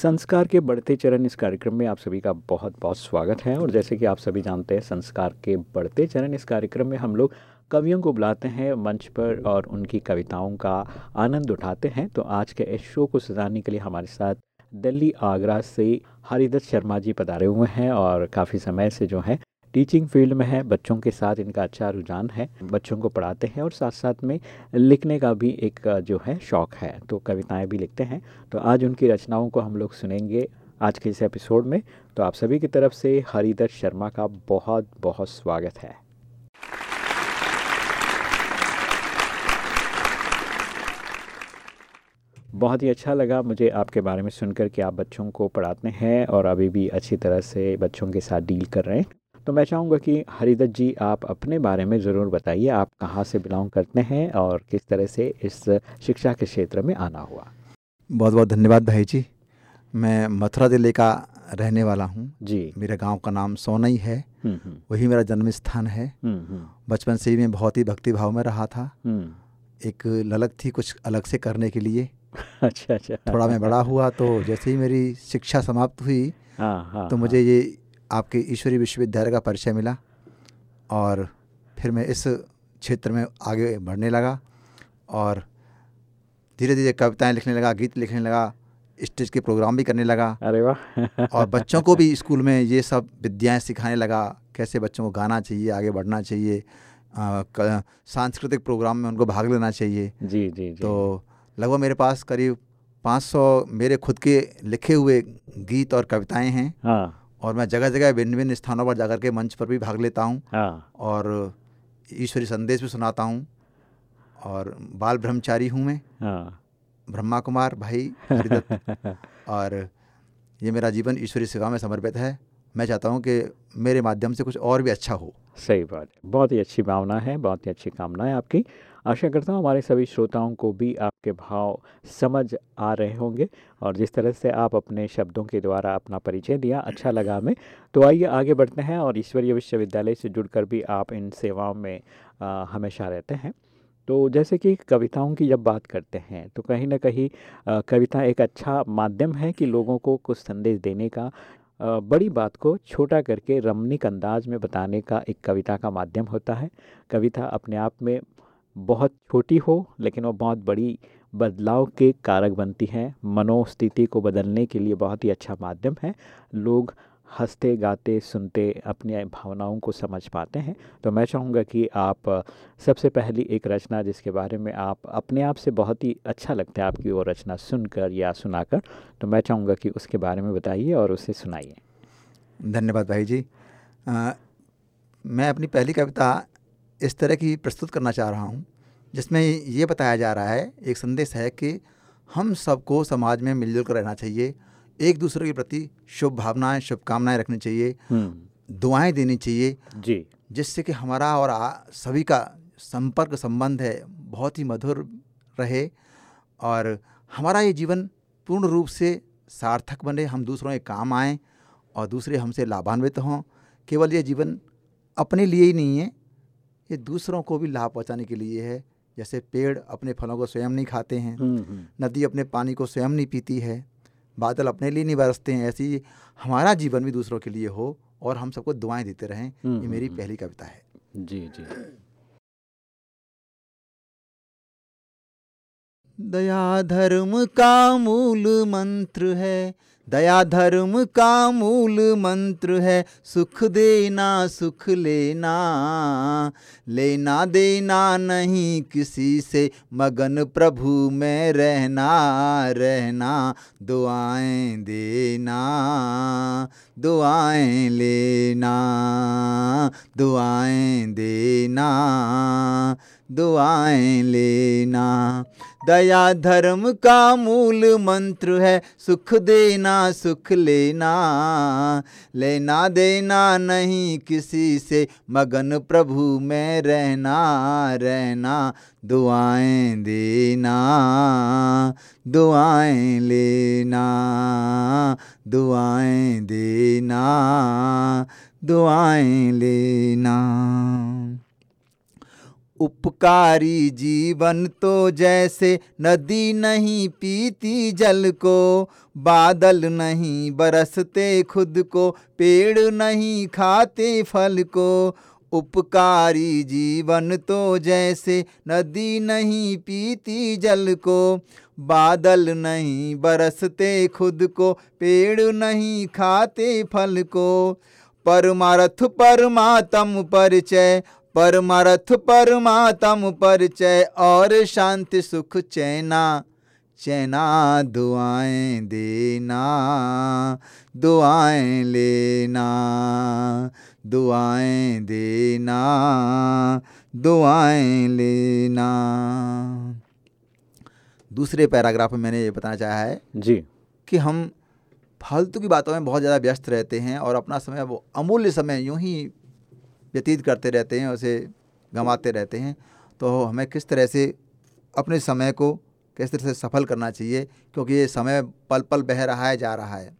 संस्कार के बढ़ते चरण इस कार्यक्रम में आप सभी का बहुत बहुत स्वागत है। और जैसे कि आप सभी जानते हैं, संस्कार के बढ़ते चरण इस कार्यक्रम में हम लोग कवियों को बुलाते हैं, मंच पर और उनकी कविताओं का आनंद उठाते हैं। तो आज के इस शो को सजाने के लिए हमारे साथ दिल्ली आगरा से हरिदत्त शर्मा जी पधारे हुए हैं और काफ़ी समय से जो है टीचिंग फ़ील्ड में है, बच्चों के साथ इनका अच्छा रुझान है, बच्चों को पढ़ाते हैं और साथ साथ में लिखने का भी एक जो है शौक़ है। तो कविताएँ भी लिखते हैं। तो आज उनकी रचनाओं को हम लोग सुनेंगे आज के इस एपिसोड में। तो आप सभी की तरफ़ से हरिदत्त शर्मा का बहुत बहुत स्वागत है। बहुत ही अच्छा लगा मुझे आपके बारे में सुनकर कि आप बच्चों को पढ़ाते हैं और अभी भी अच्छी तरह से बच्चों के साथ डील कर रहे हैं। तो मैं चाहूँगा कि हरिदत्त जी आप अपने बारे में ज़रूर बताइए आप कहाँ से बिलोंग करते हैं और किस तरह से इस शिक्षा के क्षेत्र में आना हुआ? बहुत बहुत धन्यवाद भाई जी। मैं मथुरा ज़िले का रहने वाला हूँ। जी। मेरे गाँव का नाम सोनई है। हम्म हम्म। वही मेरा जन्म स्थान है। हम्म बचपन से ही मैं बहुत ही भक्ति भाव में रहा था। एक ललक थी कुछ अलग से करने के लिए। अच्छा अच्छा। थोड़ा मैं बड़ा हुआ तो जैसे ही मेरी शिक्षा समाप्त हुई हाँ हाँ तो मुझे ये आपके ईश्वरी विश्वविद्यालय का परिचय मिला और फिर मैं इस क्षेत्र में आगे बढ़ने लगा और धीरे धीरे कविताएँ लिखने लगा गीत लिखने लगा स्टेज के प्रोग्राम भी करने लगा। अरे वाह। और बच्चों को भी स्कूल में ये सब विद्याएँ सिखाने लगा कैसे बच्चों को गाना चाहिए आगे बढ़ना चाहिए सांस्कृतिक प्रोग्राम में उनको भाग लेना चाहिए। जी जी जी। तो लगभग मेरे पास करीब 500 मेरे खुद के लिखे हुए गीत और कविताएँ हैं। हाँ। और मैं जगह जगह भिन्न भिन्न स्थानों पर जाकर के मंच पर भी भाग लेता हूँ। हाँ। और ईश्वरी संदेश भी सुनाता हूँ। और बाल ब्रह्मचारी हूँ मैं। हाँ। ब्रह्मा कुमार भाई हरिदत्त। और ये मेरा जीवन ईश्वरी सेवा में समर्पित है। मैं चाहता हूँ कि मेरे माध्यम से कुछ और भी अच्छा हो। सही बात बहुत ही अच्छी भावना है बहुत ही अच्छी कामना है आपकी। आशा करता हूँ हमारे सभी श्रोताओं को भी आपके भाव समझ आ रहे होंगे। और जिस तरह से आप अपने शब्दों के द्वारा अपना परिचय दिया अच्छा लगा हमें तो आइए आगे बढ़ते हैं और ईश्वरीय विश्वविद्यालय से जुड़कर भी आप इन सेवाओं में आ, हमेशा रहते हैं। तो जैसे कि कविताओं की जब बात करते हैं तो कहीं ना कहीं कविता एक अच्छा माध्यम है कि लोगों को कुछ संदेश देने का बड़ी बात को छोटा करके रमणीक अंदाज में बताने का एक कविता का माध्यम होता है। कविता अपने आप में बहुत छोटी हो लेकिन वो बहुत बड़ी बदलाव के कारक बनती है। मनोस्थिति को बदलने के लिए बहुत ही अच्छा माध्यम है। लोग हँसते गाते सुनते अपनी भावनाओं को समझ पाते हैं। तो मैं चाहूँगा कि आप सबसे पहली एक रचना जिसके बारे में आप अपने आप से बहुत ही अच्छा लगता है आपकी वो रचना सुनकर या सुनाकर तो मैं चाहूँगा कि उसके बारे में बताइए और उसे सुनाइए। धन्यवाद भाई जी। अ, मैं अपनी पहली कविता इस तरह की प्रस्तुत करना चाह रहा हूँ जिसमें ये बताया जा रहा है एक संदेश है कि हम सबको समाज में मिलजुल कर रहना चाहिए एक दूसरे के प्रति शुभ भावनाएँ शुभकामनाएँ रखनी चाहिए हम्म। दुआएँ देनी चाहिए जी। जिससे कि हमारा और आ, सभी का संपर्क संबंध है बहुत ही मधुर रहे और हमारा ये जीवन पूर्ण रूप से सार्थक बने हम दूसरों के काम आएँ और दूसरे हमसे लाभान्वित हों। केवल ये जीवन अपने लिए ही नहीं है ये दूसरों को भी लाभ पहुँचाने के लिए है। जैसे पेड़ अपने फलों को स्वयं नहीं खाते हैं हम्म हम्म। नदी अपने पानी को स्वयं नहीं पीती है बादल अपने लिए नहीं बरसते हैं। ऐसे ही हमारा जीवन भी दूसरों के लिए हो और हम सबको दुआएँ देते रहें हम्म, ये मेरी पहली कविता है। जी जी। दया धर्म का मूल मंत्र है। दया धर्म का मूल मंत्र है, सुख देना, सुख लेना। लेना देना नहीं किसी से, मगन प्रभु में रहना रहना। दुआएँ देना, दुआएँ लेना, दुआएँ देना, दुआएँ लेना। दया धर्म का मूल मंत्र है, सुख देना, सुख लेना। लेना देना नहीं किसी से, मगन प्रभु में रहना रहना, दुआएँ देना, दुआएँ लेना, दुआएँ देना, दुआएँ लेना। उपकारी जीवन तो जैसे नदी नहीं पीती जल को, बादल नहीं बरसते खुद को, पेड़ नहीं खाते फल को। उपकारी जीवन तो जैसे नदी नहीं पीती जल को, बादल नहीं बरसते खुद को, पेड़ नहीं खाते फल को। परमार्थ परमात्म परिचय परमार्थ परमात्म परिचय और शांति सुख चैना चैना दुआएँ देना दुआएँ लेना दुआएँ देना दुआएँ लेना। दूसरे पैराग्राफ में मैंने ये बताना चाहा है जी। कि हम फालतू की बातों में बहुत ज़्यादा व्यस्त रहते हैं और अपना समय वो अमूल्य समय यूँ ही व्यतीत करते रहते हैं, उसे गंवाते रहते हैं। तो हमें किस तरह से अपने समय को किस तरह से सफल करना चाहिए, क्योंकि ये समय पल पल बह रहा है, जा रहा है।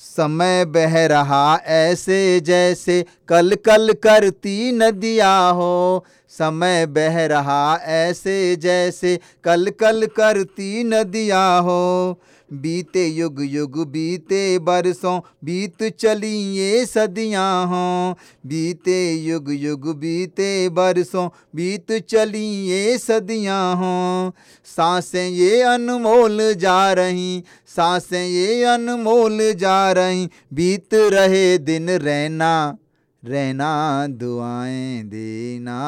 समय बह रहा ऐसे जैसे कल कल करती नदियाँ हो। समय बह रहा ऐसे जैसे कल कल करती नदियाँ हो। बीते युग युग बीते बरसों, बीत चली ये सदियाँ हों। बीते युग युग बीते बरसों, बीत चली ये सदियाँ हों। साँसें ये अनमोल जा रही, साँसें ये अनमोल जा रही। बीत रहे दिन रहना रहना दुआएँ देना।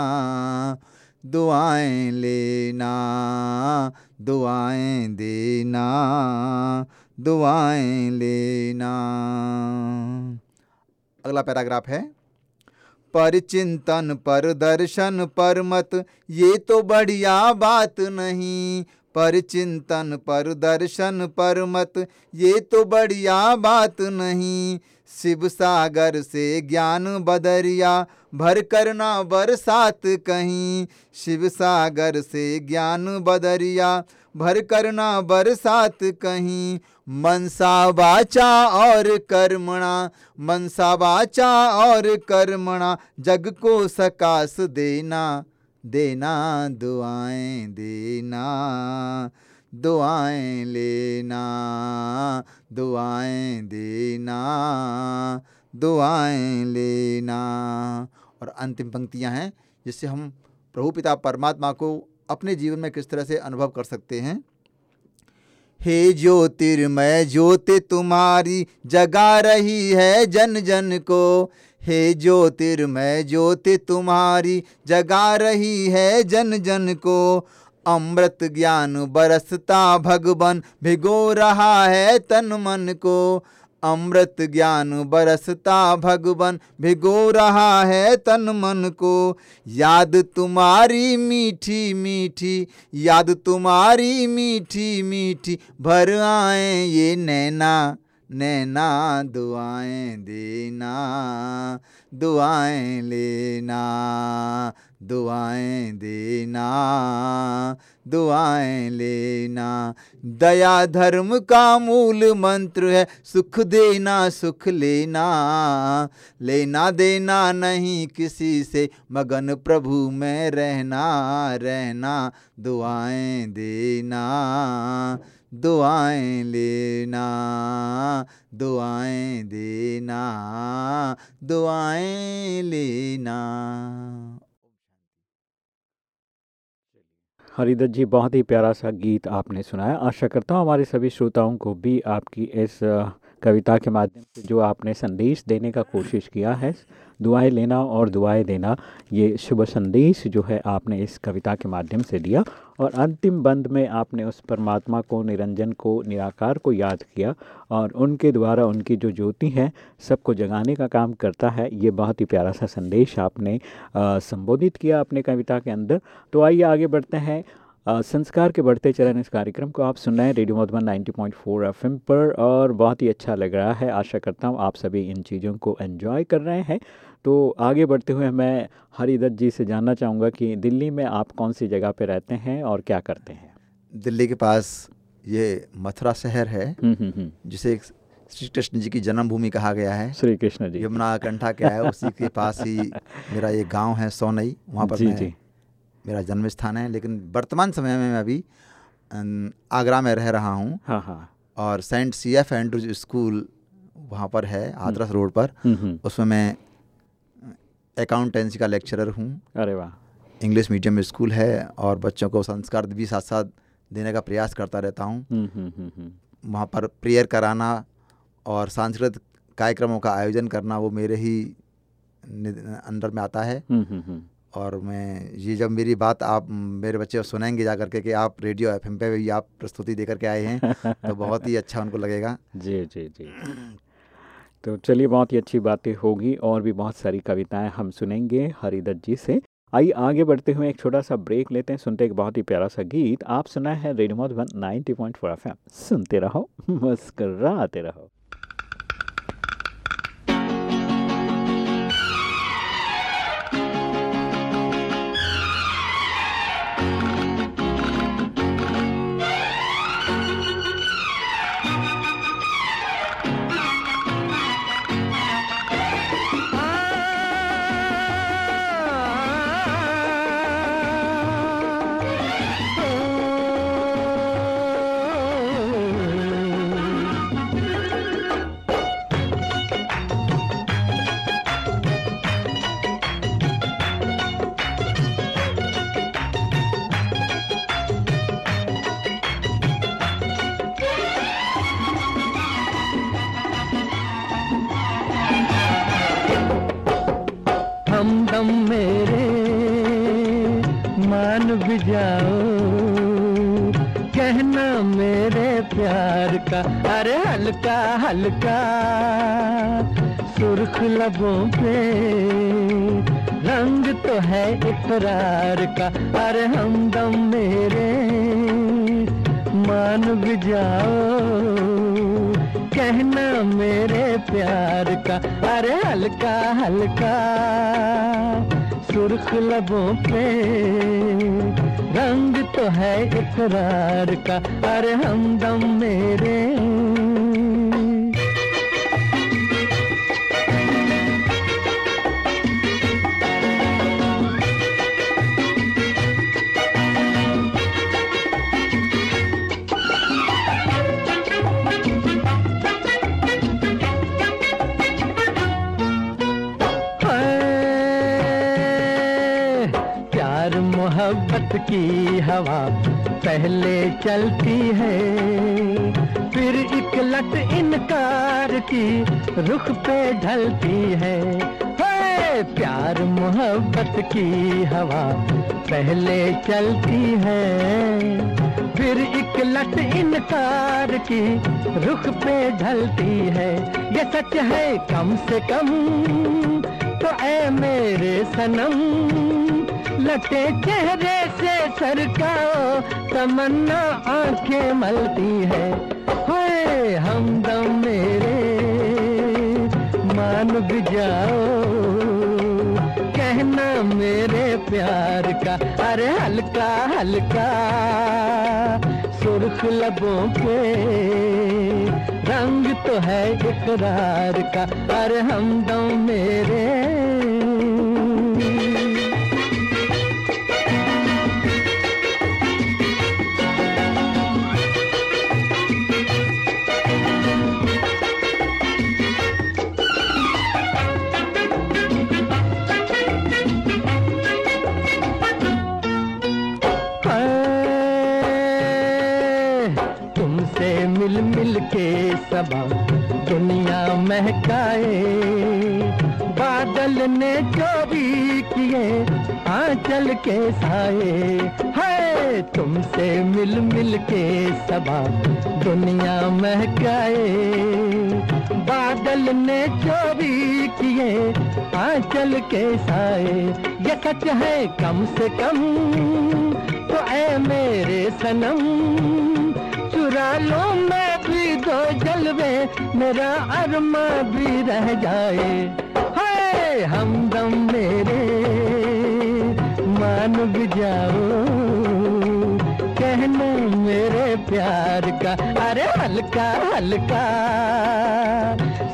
दुआएँ लेना, दुआएँ देना, दुआएँ लेना। अगला पैराग्राफ है पर चिंतन पर दर्शन पर मत, ये तो बढ़िया बात नहीं। पर चिंतन पर दर्शन पर मत, ये तो बढ़िया बात नहीं। शिव सागर से ज्ञान बदरिया, भर करना बरसात कहीं। शिव सागर से ज्ञान बदरिया, भर करना बरसात कहीं। मनसा वाचा और कर्मणा, मनसा वाचा और कर्मणा, जग को सकाश देना देना, दुआएँ देना। दुआएँ लेना, दुआएँ देना, दुआएँ लेना। और अंतिम पंक्तियाँ हैं, जिससे हम प्रभु पिता परमात्मा को अपने जीवन में किस तरह से अनुभव कर सकते हैं। हे ज्योतिर्मय, ज्योति तुम्हारी जगा रही है जन जन को। हे ज्योतिर्मय, ज्योति तुम्हारी जगा रही है जन जन को। अमृत ज्ञान बरसता भगवन, भिगो रहा है तन मन को। अमृत ज्ञान बरसता भगवन, भिगो रहा है तन मन को। याद तुम्हारी मीठी मीठी, याद तुम्हारी मीठी मीठी, भर आए ये नैना। नैना दुआएँ देना, दुआएँ लेना, दुआएँ देना, दुआएँ लेना। दया धर्म का मूल मंत्र है, सुख देना, सुख लेना। लेना देना नहीं किसी से, मगन प्रभु में रहना रहना, दुआएँ देना। दुआएँ लेना, दुआएँ देना, दुआएँ लेना। हरिदत्त जी, बहुत ही प्यारा सा गीत आपने सुनाया। आशा करता हूँ हमारे सभी श्रोताओं को भी आपकी इस कविता के माध्यम से जो आपने संदेश देने का कोशिश किया है दुआएँ लेना और दुआएँ देना, ये शुभ संदेश जो है आपने इस कविता के माध्यम से दिया और अंतिम बंद में आपने उस परमात्मा को, निरंजन को, निराकार को याद किया और उनके द्वारा उनकी जो ज्योति है, सबको जगाने का काम करता है, ये बहुत ही प्यारा सा संदेश आपने संबोधित किया अपने कविता के अंदर। तो आइए आगे बढ़ते हैं। संस्कार के बढ़ते चरण इस कार्यक्रम को आप सुन रहे हैं रेडियो मधुबन 90.4 एफएम पर और बहुत ही अच्छा लग रहा है। आशा करता हूँ आप सभी इन चीज़ों को एंजॉय कर रहे हैं। तो आगे बढ़ते हुए मैं हरिदत्त जी से जानना चाहूँगा कि दिल्ली में आप कौन सी जगह पर रहते हैं और क्या करते हैं? दिल्ली के पास ये मथुरा शहर है हम्म हम्म हम्म। जिसे एक श्री कृष्ण जी की जन्मभूमि कहा गया है। श्री कृष्ण जी। यमुना कंठा क्या है उसी के पास ही मेरा ये गाँव है सोनई वहाँ पर जी मैं जी। मेरा जन्म स्थान है लेकिन वर्तमान समय में मैं अभी आगरा में रह रहा हूँ। हाँ हाँ। और Saint C F Andrews School वहाँ पर है आदरस रोड पर। हम्म हम्म। उसमें मैं अकाउंटेंसी का लेक्चरर हूँ। अरे वाह। इंग्लिश मीडियम स्कूल है और बच्चों को संस्कार भी साथ साथ देने का प्रयास करता रहता हूँ। हम्म हम्म हम्म हम्म। वहाँ पर प्रेयर कराना और सांस्कृतिक कार्यक्रमों का आयोजन करना वो मेरे ही अंडर में आता है। हम्म हम्म हम्म। और मैं, ये जब मेरी बात आप, मेरे बच्चे सुनेंगे जा करके कि आप रेडियो एफएम पे भी आप प्रस्तुति दे करके आए हैं तो बहुत ही अच्छा उनको लगेगा। जी जी जी। तो चलिए, बहुत ही अच्छी बातें होगी और भी बहुत सारी कविताएँ हम सुनेंगे हरिदत्त जी से। आइए, आगे बढ़ते हुए एक छोटा सा ब्रेक लेते हैं, सुनते एक बहुत ही प्यारा सा गीत। आप सुना है रेडियो मधुबन 90.4 एफएम। सुनते रहो, मुस्कराते रहो। प्यार का। अरे हल्का हल्का। सुर्ख लबों पे। रंग तो है इकरार का। अरे हमदम मेरे। की हवा पहले चलती है, फिर एक लट इनकार की रुख पे ढलती है। है, प्यार मोहब्बत की हवा पहले चलती है, फिर एक लट इनकार की रुख पे ढलती है। ये सच है, कम से कम तो ऐ मेरे सनम। लटे चेहरे से सरकाओ तमन्ना आँखें मलती है। हाय हमदम मेरे, मान भी जाओ। कहना मेरे प्यार का, अरे हल्का हल्का। सुर्ख लबों पे रंग तो है इकरार का, अरे हमदम मेरे। के सबा दुनिया महकाए। बादल ने जो भी किए आंचल के साए। है तुमसे मिल मिल के सबा दुनिया महकाए। बादल ने जो भी किए आंचल के साए। ये सच है कम से कम तो ऐ मेरे सनम, चुरा लो मैं दो जलवे मेरा अरमा भी रह जाए। हाय हमदम मेरे, मान भी जाओ। कहना मेरे प्यार का, अरे हल्का हल्का।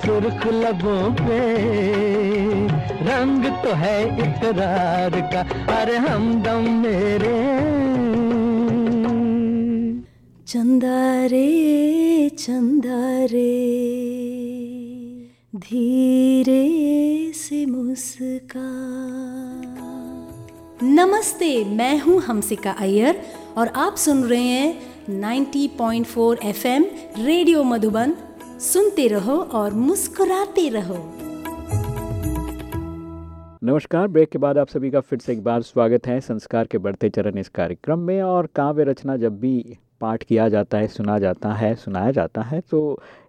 सुर्ख लबों पे रंग तो है इकरार का, अरे हमदम मेरे। चंदा रे चंदा रे धीरे से मुस्का। नमस्ते, मैं हूँ हमसिका अय्यर और आप सुन रहे हैं 90.4 एफएम रेडियो मधुबन। सुनते रहो और मुस्कुराते रहो। नमस्कार, ब्रेक के बाद आप सभी का फिर से एक बार स्वागत है संस्कार के बढ़ते चरण इस कार्यक्रम में और काव्य रचना जब भी पाठ किया जाता है सुना जाता है सुनाया जाता है तो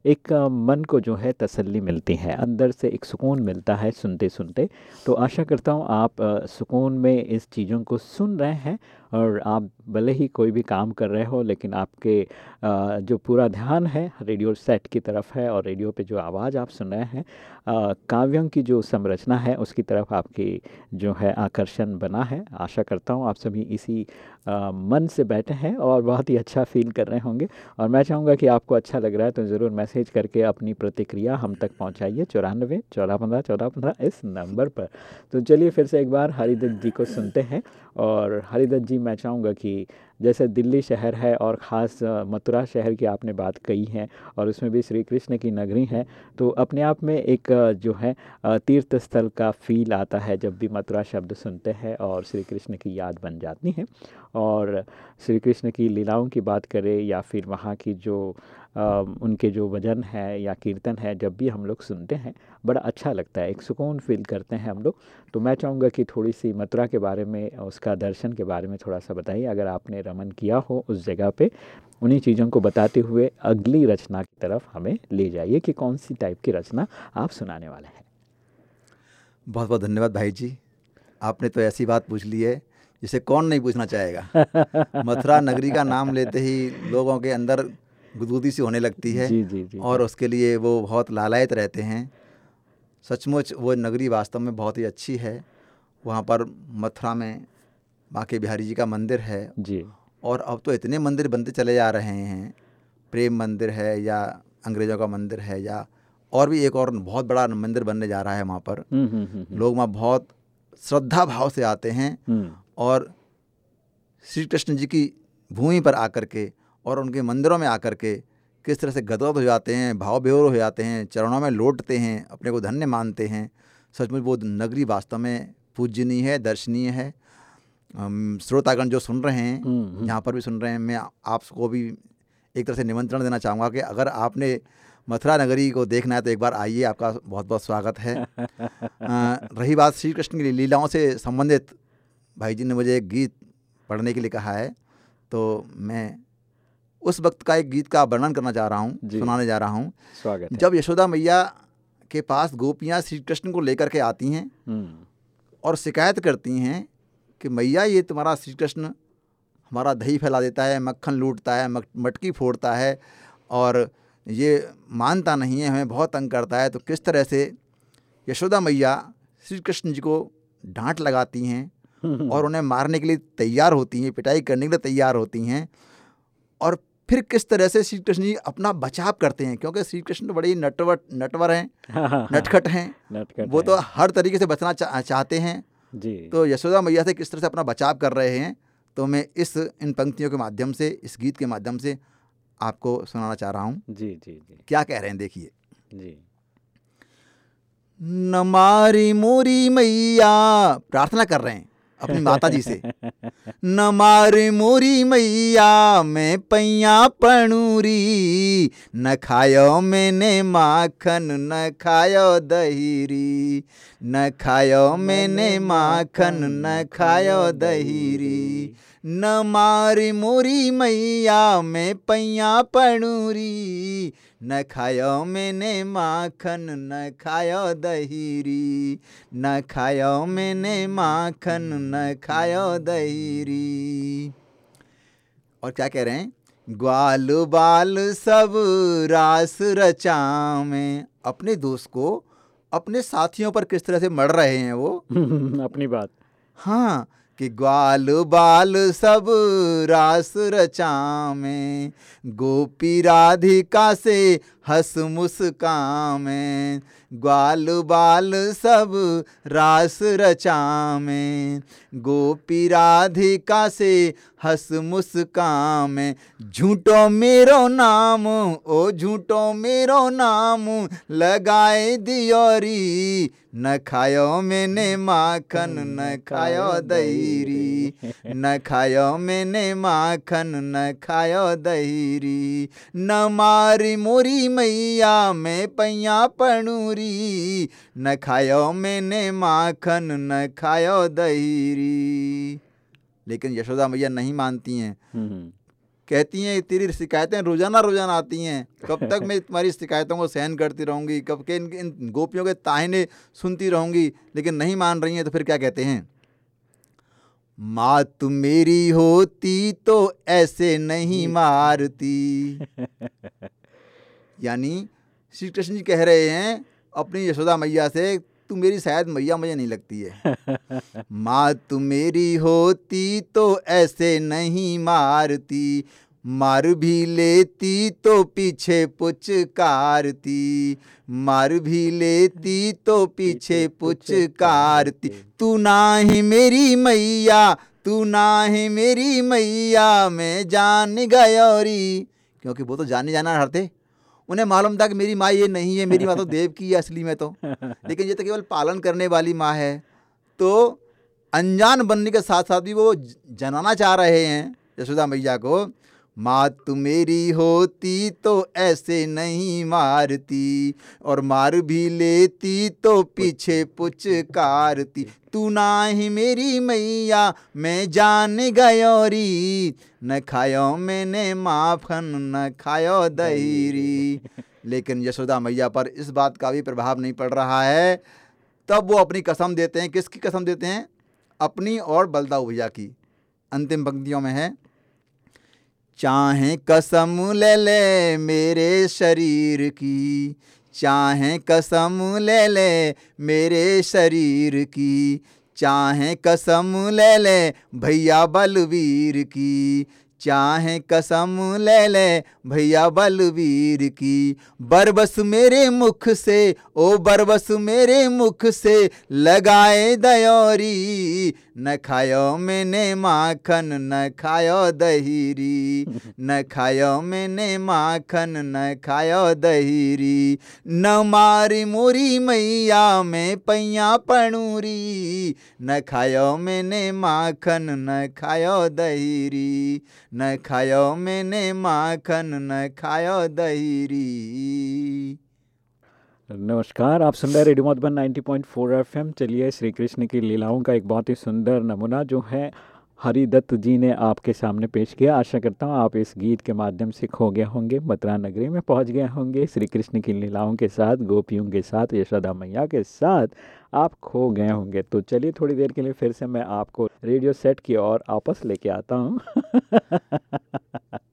एक मन को जो है तसल्ली मिलती है, अंदर से एक सुकून मिलता है सुनते सुनते। तो आशा करता हूँ आप सुकून में इस चीज़ों को सुन रहे हैं और आप भले ही कोई भी काम कर रहे हो, लेकिन आपके जो पूरा ध्यान है, रेडियो सेट की तरफ़ है और रेडियो पे जो आवाज़ आप सुन रहे हैं काव्यों की जो संरचना है, उसकी तरफ़ आपकी जो है आकर्षण बना है। आशा करता हूँ आप सभी इसी मन से बैठे हैं और बहुत ही अच्छा फील कर रहे होंगे। और मैं चाहूँगा कि आपको अच्छा लग रहा है तो ज़रूर मैसेज करके अपनी प्रतिक्रिया हम तक पहुँचाइए। चौरानवे, चौदह पंद्रह चौदह पंद्रह इस नंबर पर। तो चलिए फिर से एक बार हरिदत्त जी को सुनते हैं और हरिदत्त जी, मैं चाहूँगा कि जैसे दिल्ली शहर है और ख़ास मथुरा शहर की आपने बात कही है और उसमें भी श्री कृष्ण की नगरी है तो अपने आप में एक जो है तीर्थ स्थल का फील आता है जब भी मथुरा शब्द सुनते हैं और श्री कृष्ण की याद बन जाती है। और श्री कृष्ण की लीलाओं की बात करें या फिर वहाँ की जो उनके जो भजन है या कीर्तन है जब भी हम लोग सुनते हैं बड़ा अच्छा लगता है एक सुकून फील करते हैं हम लोग। तो मैं चाहूँगा कि थोड़ी सी मथुरा के बारे में उसका दर्शन के बारे में थोड़ा सा बताइए अगर आपने रमन किया हो उस जगह पे। उन्हीं चीज़ों को बताते हुए अगली रचना की तरफ़ हमें ले जाइए कि कौन सी टाइप की रचना आप सुनाने वाले हैं। बहुत बहुत धन्यवाद भाई जी। आपने तो ऐसी बात पूछ ली है जिसे कौन नहीं पूछना चाहेगा। मथुरा नगरी का नाम लेते ही लोगों के अंदर गुदगुदी सी होने लगती है जी जी जी और उसके लिए वो बहुत लालायत रहते हैं। सचमुच वो नगरी वास्तव में बहुत ही अच्छी है। वहाँ पर मथुरा में बांके बिहारी जी का मंदिर है। जी। और अब तो इतने मंदिर बनते चले जा रहे हैं। प्रेम मंदिर है या अंग्रेज़ों का मंदिर है या और भी एक और बहुत बड़ा मंदिर बनने जा रहा है वहाँ पर। हम्म हम्म हम्म लोग वहाँ बहुत श्रद्धा भाव से आते हैं और श्री कृष्ण जी की भूमि पर आकर के और उनके मंदिरों में आकर के किस तरह से गदगद हो जाते हैं भाव बेहोर हो जाते हैं चरणों में लौटते हैं अपने को धन्य मानते हैं सचमुच वो नगरी वास्तव में पूजनीय है दर्शनीय है श्रोतागण जो सुन रहे हैं हम्म, हम्म। यहाँ पर भी सुन रहे हैं मैं आपको भी एक तरह से निमंत्रण देना चाहूँगा कि अगर आपने मथुरा नगरी को देखना है तो एक बार आइए आपका बहुत बहुत स्वागत है रही बात श्री कृष्ण की लीलाओं से संबंधित भाई जी ने मुझे एक गीत पढ़ने के लिए कहा है तो मैं उस वक्त का एक गीत का वर्णन करना चाह रहा हूँ सुनाने जा रहा हूँ। स्वागत जब यशोदा मैया के पास गोपियाँ श्री कृष्ण को लेकर के आती हैं हम्म। और शिकायत करती हैं कि मैया ये तुम्हारा श्री कृष्ण हमारा दही फैला देता है मक्खन लूटता है मटकी फोड़ता है और ये मानता नहीं है हमें बहुत तंग करता है तो किस तरह से यशोदा मैया श्री कृष्ण जी को डांट लगाती हैं और उन्हें मारने के लिए तैयार होती हैं पिटाई करने के लिए तैयार होती हैं और फिर किस तरह से श्री कृष्ण जी अपना बचाव करते हैं? क्योंकि श्री कृष्ण तो बड़े ही नटवर नटवर हैं नटखट हैं। नटखट वो। तो हर तरीके से बचना चा, चाहते हैं। जी। तो यशोदा मैया से किस तरह से अपना बचाव कर रहे हैं? तो मैं इस इन पंक्तियों के माध्यम से इस गीत के माध्यम से आपको सुनाना चाह रहा हूँ। जी जी जी। क्या कह रहे हैं? देखिए। जी। न मारी मोरी मैया प्रार्थना कर रहे हैं। अपनी माता जी से। न मारे मोरी मैया मैं पैया पणूरी न खायो मैंने माखन न खायो दहीरी। न खायो मैंने माखन न खायो दहीरी। न मारे मोरी मैया मैं पैया पणूरी न खायो मैंने माखन न खायो दहीरी। न खायो मैंने माखन न खायो दहीरी। और क्या कह रहे हैं? ग्वाल बाल सब रास रचा में अपने दोस्त को अपने साथियों पर किस तरह से मर रहे हैं वो? अपनी बात। हाँ कि ग्वाल बाल सब रास रचा में गोपी राधिका से हस मुस्का मुस्कामे ग्वाल बाल सब रास रचामे। गोपी राधिका से हंस मुस्कामे। झूठो मेरो नाम, ओ झूठो मेरो नाम लगाए दियोरी। न खायो मैंने माखन, न खायो दहीरी। न खायो मैंने माखन, न खायो दहीरी। न मारी मोरी मैया, मैं पैया पणूरी। न खायो मैंने माखन न खायो दहीरी। लेकिन यशोदा मैया नहीं मानती हैं। हम्म, कहती हैं तेरी शिकायतें रोज़ाना रोज़ाना आती हैं। कब तक मैं तुम्हारी शिकायतों को सहन करती रहूँगी? कब के इन, इन गोपियों के ताहने सुनती रहूँगी? लेकिन नहीं मान रही हैं तो फिर क्या कहते हैं? माँ तुम मेरी होती तो ऐसे नहीं मारती। यानी श्री कृष्ण जी कह रहे हैं अपनी यशोदा मैया से तू मेरी शायद मैया मुझे नहीं लगती है। माँ तू मेरी होती तो ऐसे नहीं मारती मार भी लेती तो पीछे पुचकारती मार भी लेती तो पीछे पुचकारती। तू ना ही मेरी मैया तू ना ही मेरी मैया मैं जान गयोरी। क्योंकि वो तो जाने जाना हर थे। उन्हें मालूम था कि मेरी माँ ये नहीं है मेरी माँ तो देव की है असली में तो। लेकिन ये तो केवल पालन करने वाली माँ है। तो अनजान बनने के साथ साथ भी वो जनाना चाह रहे हैं यशोदा मैया को। माँ तू मेरी होती तो ऐसे नहीं मारती, और मार भी लेती तो पीछे पुचकारती। तू ना ही मेरी मैया, मैं जान गयोरी न खायो मैंने माफन, न खायो दहीरी लेकिन यशोदा मैया पर इस बात का भी प्रभाव नहीं पड़ रहा है। तब वो अपनी कसम देते हैं। किसकी कसम देते हैं? अपनी और बलदाऊ भैया की। अंतिम पंक्तियों में है। चाहे कसम ले ले मेरे शरीर की। चाहे कसम ले ले मेरे शरीर की। चाहे कसम ले ले भैया बलवीर की। चाहे कसम ले ले भैया बलवीर की। बरबस मेरे मुख से, ओ बरबस मेरे मुख से लगाए दयोरी। न खायो मैंने माखन, न खायो दहीरी। न खायो मैंने माखन, न खायो दहीरी। न मारी मोरी मैया मैं पैया पणूरी। न खायो मैंने माखन, न खायो दहीरी। न खायो मैंने माखन, न खायो दहीरी। नमस्कार, आप सुन रहे रेडियो मधुबन 90.4 एफएम। चलिए, श्री कृष्ण की लीलाओं का एक बहुत ही सुंदर नमूना जो है हरिदत्त जी ने आपके सामने पेश किया। आशा करता हूँ आप इस गीत के माध्यम से खो गए होंगे, मथुरा नगरी में पहुँच गए होंगे। श्री कृष्ण की लीलाओं के साथ, गोपियों के साथ, यशोदा मैया के साथ आप खो गए होंगे। तो चलिए, थोड़ी देर के लिए फिर से मैं आपको रेडियो सेट की ओर वापस लेके आता हूँ।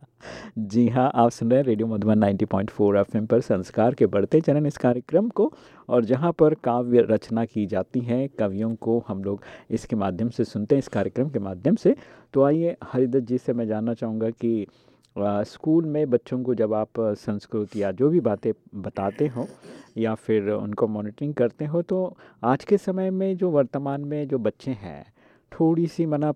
जी हाँ आप सुन रहे हैं रेडियो मधुबन 90.4 एफएम पर संस्कार के बढ़ते चरण इस कार्यक्रम को और जहाँ पर काव्य रचना की जाती है, कवियों को हम लोग इसके माध्यम से सुनते हैं, इस कार्यक्रम के माध्यम से। तो आइए, हरिदत्त जी से मैं जानना चाहूँगा कि स्कूल में बच्चों को जब आप संस्कृत या जो भी बातें बताते हो या फिर उनको मॉनिटरिंग करते हो तो आज के समय में जो वर्तमान में जो बच्चे हैं, थोड़ी सी मना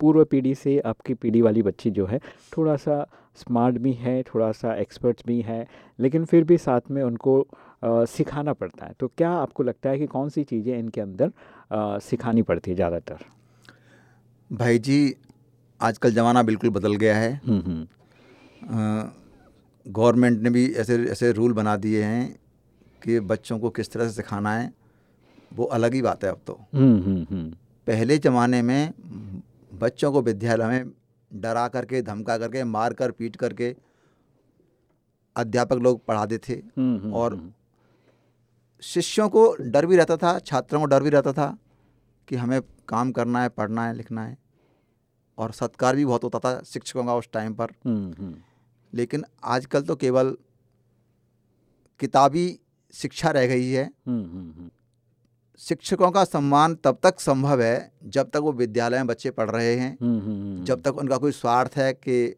पूर्व पीढ़ी से आपकी पीढ़ी वाली बच्ची जो है, थोड़ा सा स्मार्ट भी है थोड़ा सा एक्सपर्ट भी है लेकिन फिर भी साथ में उनको अ, सिखाना पड़ता है। तो क्या आपको लगता है कि कौन सी चीज़ें इनके अंदर अ, सिखानी पड़ती है ज़्यादातर? भाई जी आजकल ज़माना बिल्कुल बदल गया है। गवर्नमेंट ने भी ऐसे ऐसे रूल बना दिए हैं कि बच्चों को किस तरह से सिखाना है वो अलग ही बात है अब तो। पहले ज़माने में बच्चों को विद्यालय में डरा करके धमका करके मार कर पीट करके अध्यापक लोग पढ़ाते थे हम्म, हम्म, और हम्म, शिष्यों को डर भी रहता था छात्रों को डर भी रहता था कि हमें काम करना है पढ़ना है लिखना है। और सत्कार भी बहुत होता था शिक्षकों का उस टाइम पर। लेकिन आजकल तो केवल किताबी शिक्षा रह गई है। शिक्षकों का सम्मान तब तक संभव है जब तक वो विद्यालय में बच्चे पढ़ रहे हैं। हम्म, हम्म, जब तक उनका कोई स्वार्थ है कि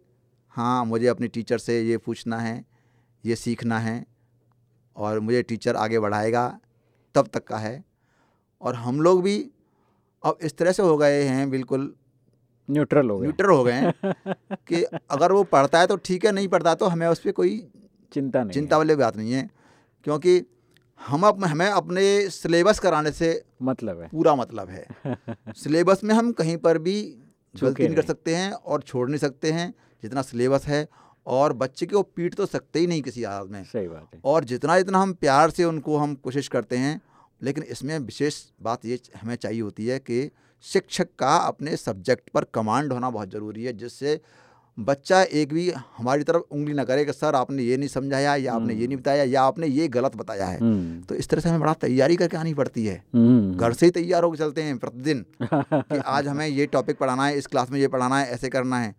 हाँ मुझे अपनी टीचर से ये पूछना है ये सीखना है और मुझे टीचर आगे बढ़ाएगा तब तक का है। और हम लोग भी अब इस तरह से हो गए हैं बिल्कुल न्यूट्रल हो गए। न्यूट्रल हो गए हैं कि अगर वो पढ़ता है तो ठीक है नहीं पढ़ता तो हमें उस पर कोई चिंता नहीं चिंता वाली बात नहीं है। क्योंकि हम अप, हमें अपने सिलेबस कराने से मतलब है। पूरा मतलब है। सिलेबस में हम कहीं पर भी गलती नहीं कर सकते हैं और छोड़ नहीं सकते हैं जितना सिलेबस है। और बच्चे को पीट तो सकते ही नहीं किसी हालत में। सही बात है। और जितना जितना हम प्यार से उनको हम कोशिश करते हैं लेकिन इसमें विशेष बात ये हमें चाहिए होती है कि शिक्षक का अपने सब्जेक्ट पर कमांड होना बहुत ज़रूरी है जिससे बच्चा एक भी हमारी तरफ़ उंगली ना करे कि सर आपने ये नहीं समझाया या आपने ये नहीं बताया या आपने ये गलत बताया है। हम्म, तो इस तरह से हमें बड़ा तैयारी करके आनी पड़ती है। हम्म, घर से ही तैयार होकर चलते हैं प्रतिदिन कि आज हमें ये टॉपिक पढ़ाना है इस क्लास में ये पढ़ाना है ऐसे करना है।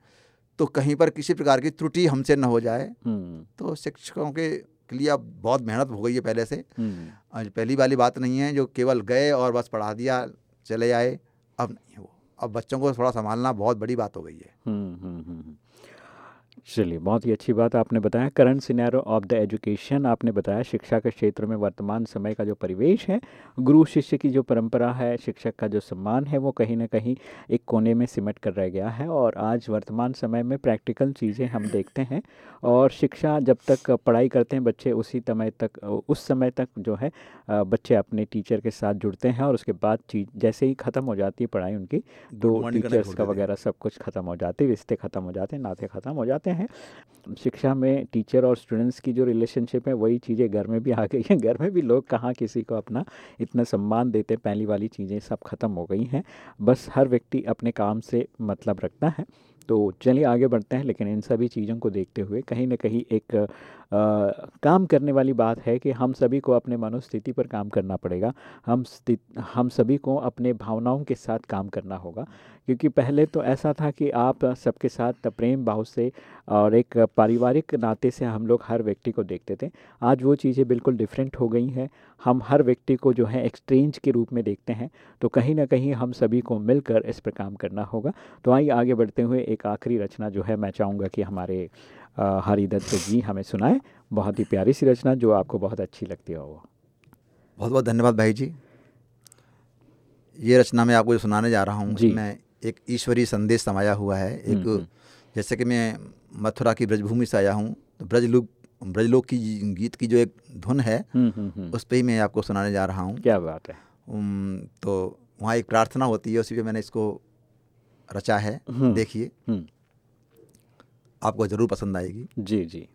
तो कहीं पर किसी प्रकार की त्रुटि हमसे न हो जाए। हम्म, तो शिक्षकों के के लिए अब बहुत मेहनत हो गई है पहले से। हम्म, पहली वाली बात नहीं है जो केवल गए और बस पढ़ा दिया चले आए अब नहीं है। वो अब बच्चों को थोड़ा संभालना बहुत बड़ी बात हो गई है। हम्म, हम्म, हम्म। चलिए बहुत ही अच्छी बात आपने बताया। Current scenario of the education आपने बताया। शिक्षा के क्षेत्र में वर्तमान समय का जो परिवेश है गुरु शिष्य की जो परंपरा है शिक्षक का जो सम्मान है वो कहीं ना कहीं एक कोने में सिमट कर रह गया है और आज वर्तमान समय में प्रैक्टिकल चीज़ें हम देखते हैं और शिक्षा जब तक पढ़ाई करते हैं बच्चे उसी समय तक उस समय तक जो है बच्चे अपने टीचर के साथ जुड़ते हैं और उसके बाद चीज़ जैसे ही ख़त्म हो जाती है पढ़ाई उनकी दो टीचर्स का वगैरह सब कुछ ख़त्म हो जाती हैं रिश्ते ख़त्म हो जाते हैं नाते ख़त्म हो जाते हैं। शिक्षा में टीचर और स्टूडेंट्स की जो रिलेशनशिप है वही चीज़ें घर में भी आ गई हैं। घर में भी लोग कहाँ किसी को अपना इतना सम्मान देते हैं पहली वाली चीज़ें सब ख़त्म हो गई हैं। बस हर व्यक्ति अपने काम से मतलब रखता है। तो चलिए आगे बढ़ते हैं लेकिन इन सभी चीज़ों को देखते हुए कहीं ना कहीं एक अ, काम करने वाली बात है कि हम सभी को अपने मनोस्थिति पर काम करना पड़ेगा। हम हम सभी को अपने भावनाओं के साथ काम करना होगा। क्योंकि पहले तो ऐसा था कि आप सबके साथ प्रेम भाव से और एक पारिवारिक नाते से हम लोग हर व्यक्ति को देखते थे। आज वो चीज़ें बिल्कुल डिफरेंट हो गई हैं। हम हर व्यक्ति को जो है एक्सचेंज के रूप में देखते हैं। तो कहीं ना कहीं हम सभी को मिलकर इस पर काम करना होगा। तो आइए आगे बढ़ते हुए एक आखिरी रचना जो है मैं चाहूँगा कि हमारे हरिदत्त जी हमें सुनाए। बहुत ही प्यारी सी रचना जो आपको बहुत अच्छी लगती हो। वो बहुत बहुत धन्यवाद भाई जी। ये रचना मैं आपको जो सुनाने जा रहा हूँ जी। एक ईश्वरीय संदेश समाया हुआ है। हम्म, हम्म। एक जैसे कि मैं मथुरा की ब्रजभूमि से आया हूँ तो ब्रजलोक ब्रजलोक की गीत की जो एक धुन है हम्म हम्म हम्म। उस पर ही मैं आपको सुनाने जा रहा हूँ। क्या बात है। तो वहाँ एक प्रार्थना होती है उसी पर मैंने इसको रचा है। हम्म। देखिए। हम्म। आपको ज़रूर पसंद आएगी। जी जी।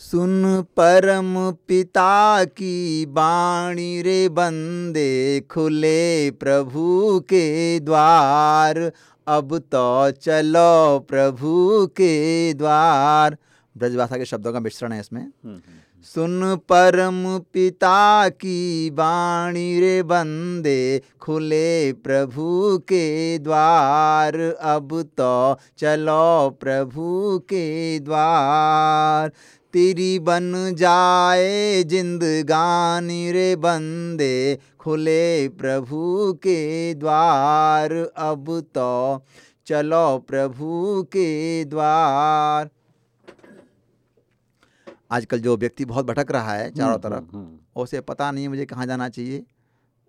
सुन परम पिता की बाणी रे बंदे खुले प्रभु के द्वार। अब तो चलो प्रभु के द्वार। ब्रजभाषा के शब्दों का मिश्रण है इसमें। हम्म हम्म सुन परम पिता की बाणी रे बंदे खुले प्रभु के द्वार। अब तो चलो प्रभु के द्वार। तेरी बन जाए जिंदगानी रे बंदे खुले प्रभु के द्वार अब तो। चलो प्रभु के द्वार। आजकल जो व्यक्ति बहुत भटक रहा है चारों हम्म, तरफ़ हम्म, हम्म, उसे पता नहीं है मुझे कहाँ जाना चाहिए।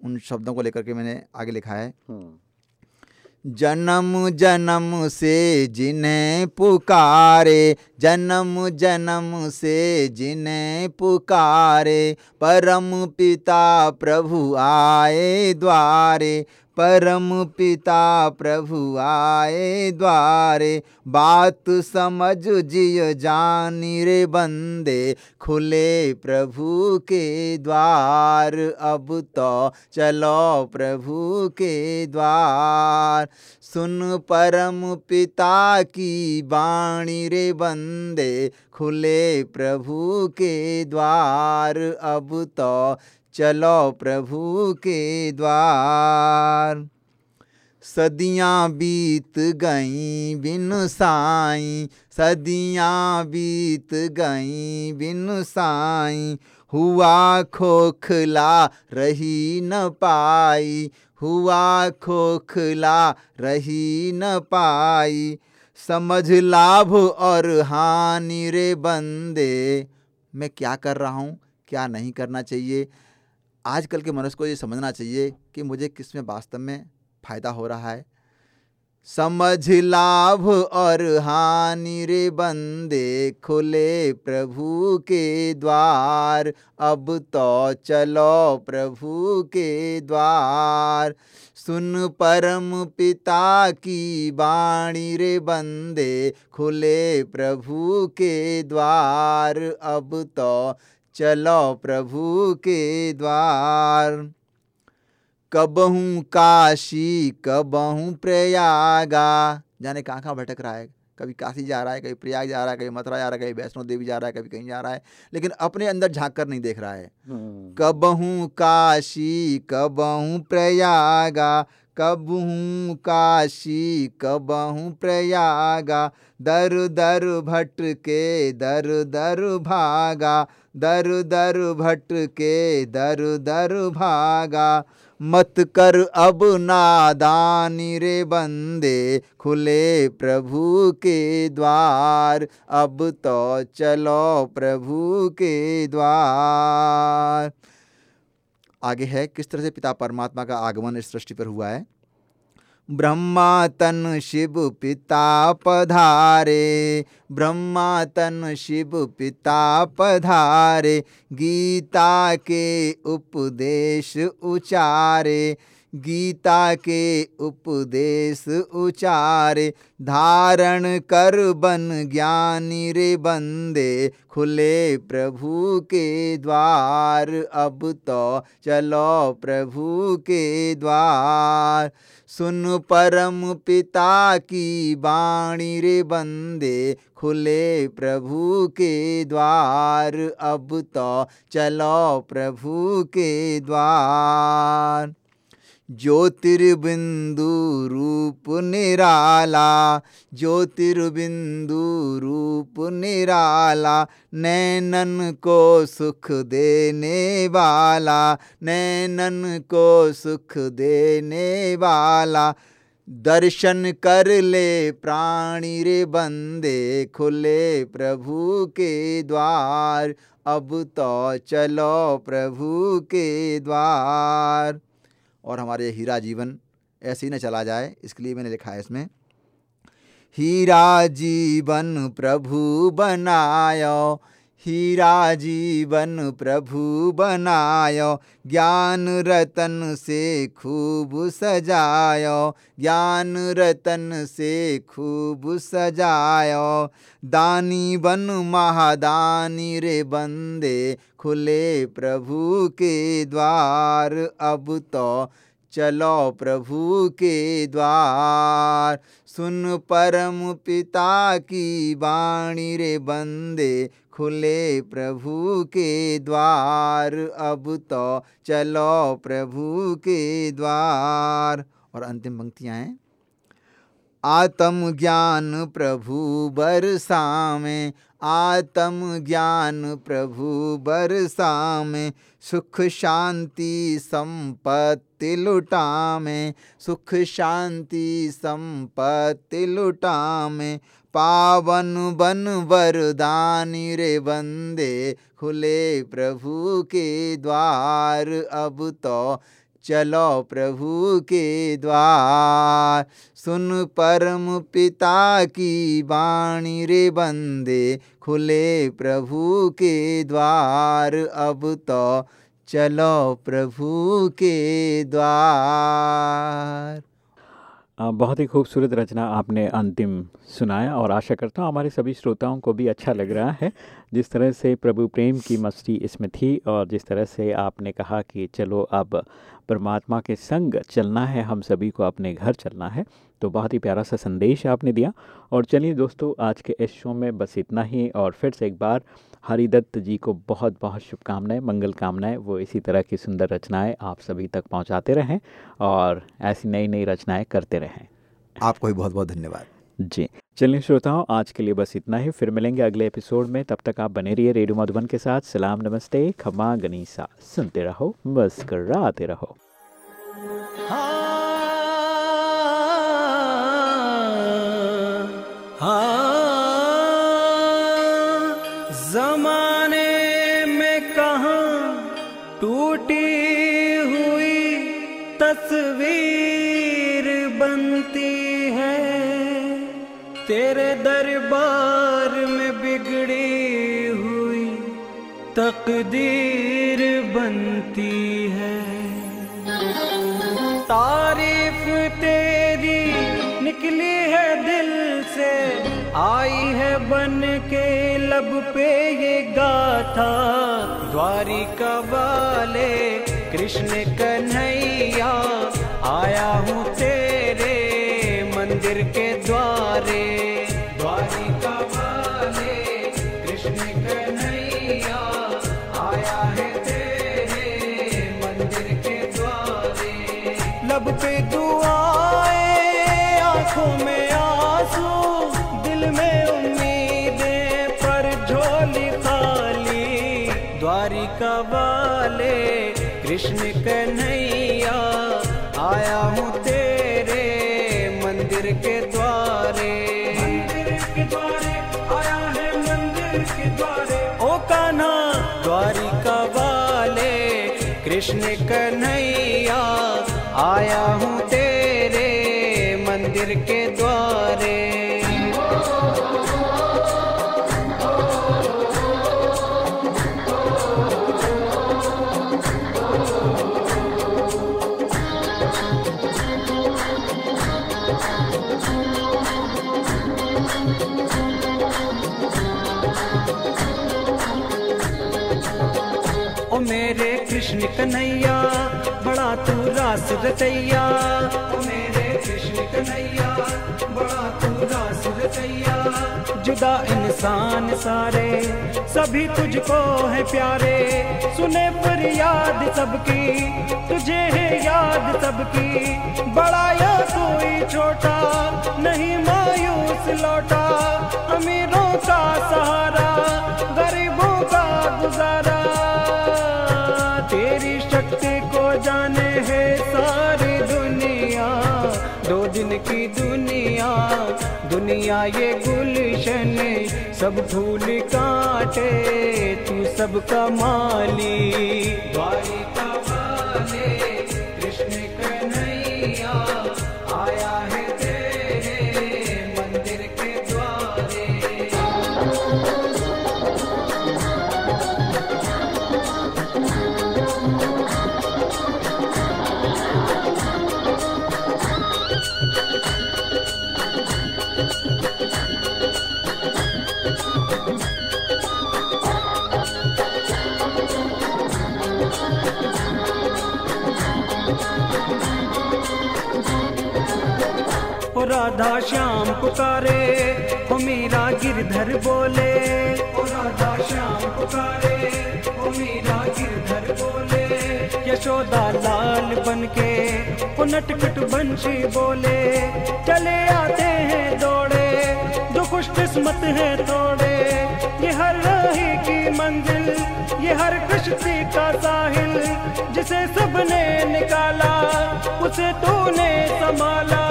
उन शब्दों को लेकर के मैंने आगे लिखा है। जन्म जन्म से जिन्हें पुकारे, जन्म जन्म से जिन्हें पुकारे, परम पिता प्रभु आए द्वारे। परम पिता प्रभु आए द्वारे। बात समझ जिय जानी रे बंदे, खुले प्रभु के द्वार। अब तो चलो प्रभु के द्वार। सुन परम पिता की बाणी रे बंदे, खुले प्रभु के द्वार। अब तो चलो प्रभु के द्वार। सदियाँ बीत गई, बिन साई। सदियाँ बीत गई, बिन साई। हुआ खोखला रही न पाई। हुआ खोखला रही न पाई। समझ लाभ और हानि रे बंदे। मैं क्या कर रहा हूँ? क्या नहीं करना चाहिए? आजकल के मनुष्य को ये समझना चाहिए कि मुझे किसमें वास्तव में फ़ायदा हो रहा है। समझ लाभ और हानि रे बंदे खुले प्रभु के द्वार। अब तो चलो प्रभु के द्वार। सुन परम पिता की बाणी रे बंदे खुले प्रभु के द्वार। अब तो चलो प्रभु के द्वार। कबहूँ काशी कबहूँ प्रयागा। जाने कहाँ कहाँ भटक रहा है? कभी काशी जा रहा है कभी प्रयाग जा रहा है कभी मथुरा जा रहा है कभी वैष्णो देवी जा रहा है कभी कहीं जा रहा है लेकिन अपने अंदर झाँक कर नहीं देख रहा है। कबहूँ काशी कबहूँ प्रयागा कबहूँ काशी कबहूँ प्रयागा? दर दर भट के दर दर भागा। दर दर भट के दर दर भागा। मत कर अब नादानी रे बंदे, खुले प्रभु के द्वार। अब तो चलो प्रभु के द्वार। आगे है, किस तरह से पिता परमात्मा का आगमन इस सृष्टि पर हुआ है? ब्रह्मा तन शिव पिता पधारे, ब्रह्मा तन शिव पिता पधारे, गीता के उपदेश उचारे। गीता के उपदेश उचारे, धारण कर बन ज्ञानी रे बंदे, खुले प्रभु के द्वार। अब तो चलो प्रभु के द्वार। सुन परम पिता की बाणी रे बंदे, खुले प्रभु के द्वार। अब तो चलो प्रभु के द्वार। ज्योतिर्बिंदु रूप निराला ज्योतिर्बिंदु रूप निराला, नैनन को सुख देने वाला, नैनन को सुख देने वाला। दर्शन कर ले प्राणी रे बंदे, खुले प्रभु के द्वार। अब तो चलो प्रभु के द्वार। और हमारे हीरा जीवन ऐसे ही न चला जाए, इसके लिए मैंने लिखा है इसमें, हीरा जीवन प्रभु बनायो हीरा जीवन प्रभु बनायो ज्ञान रतन से खूब सजायो ज्ञान रतन से खूब सजायो। दानी बन महादानी रे बंदे, खुले प्रभु के द्वार। अब तो चलो प्रभु के द्वार। सुन परम पिता की बाणी रे बंदे खुले प्रभु के द्वार। अब तो चलो प्रभु के द्वार। और अंतिम पंक्तियाँ हैं। आत्म ज्ञान प्रभु बरसामे। आत्म ज्ञान प्रभु बरसामे। सुख शांति संपत्ति लुटामे। सुख शांति संपत्ति लुटामे। पावन बन वरदानी रे बंदे खुले प्रभु के द्वार। अब तो चलो प्रभु के द्वार। सुन परम पिता की बाणी रे बंदे खुले प्रभु के द्वार। अब तो चलो प्रभु के द्वार। बहुत ही खूबसूरत रचना आपने अंतिम सुनाया और आशा करता हूँ हमारे सभी श्रोताओं को भी अच्छा लग रहा है। जिस तरह से प्रभु प्रेम की मस्ती इसमें थी और जिस तरह से आपने कहा कि चलो अब परमात्मा के संग चलना है, हम सभी को अपने घर चलना है तो बहुत ही प्यारा सा संदेश आपने दिया। और चलिए दोस्तों, आज के इस शो में बस इतना ही और फिर से एक बार हरिदत्त जी को बहुत बहुत शुभकामनाएँ मंगल कामनाएँ। वो इसी तरह की सुंदर रचनाएँ आप सभी तक पहुंचाते रहें और ऐसी नई नई रचनाएँ करते रहें। आपको भी बहुत बहुत धन्यवाद। जी। चलिए श्रोताओं आज के लिए बस इतना ही। फिर मिलेंगे अगले एपिसोड में। तब तक आप बने रहिए रेडियो मधुबन के साथ। सलाम नमस्ते खमा गनीसा। सुनते रहो मुस्कराते रहो। जमाने में कहा टूटी हुई तस्वीर बनती है? तेरे दरबार में बिगड़ी हुई तकदीर बनती है। तारीफ़ तेरी निकली है दिल आई है बन के लब पे ये गाथा। द्वारिका वाले, कृष्ण कन्हैया, आया हूँ तेरे मंदिर के द्वारे। द्वारिका वाले, कृष्ण कन्हैया, आया है तेरे मंदिर के द्वारे। लब पे कन्हैया आया हूँ तेरे मंदिर के द्वारे। मेरे कृष्ण कन्हैया मेरे कृष्ण कन्हैया बड़ा जुदा इंसान सारे, सभी तुझको है प्यारे। सुने पर याद सबकी, तुझे है याद सबकी। बड़ा या कोई छोटा, नहीं मायूस लौटा। अमीरों का सहारा, गरीबों का गुजारा। जाने है सारी दुनिया। दो दिन की दुनिया दुनिया ये गुलशन सब फूल काटे, तू सबका माली द्वारिका राधा श्याम पुकारे, ओ मीरा गिरधर बोले। ओ राधा श्याम पुकारे, ओ मीरा गिरधर बोले। यशोदा लाल बनके, ओ नटखट बंशी बोले। चले आते हैं दौड़े जो खुश किस्मत है थोड़े ये हर राही की मंजिल, ये हर कश्ती का साहिल, जिसे सबने निकाला, उसे तूने संभाला।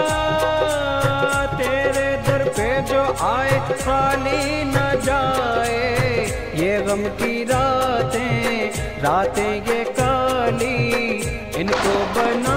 खाली न जाए। ये गम की रातें रातें ये काली इनको बना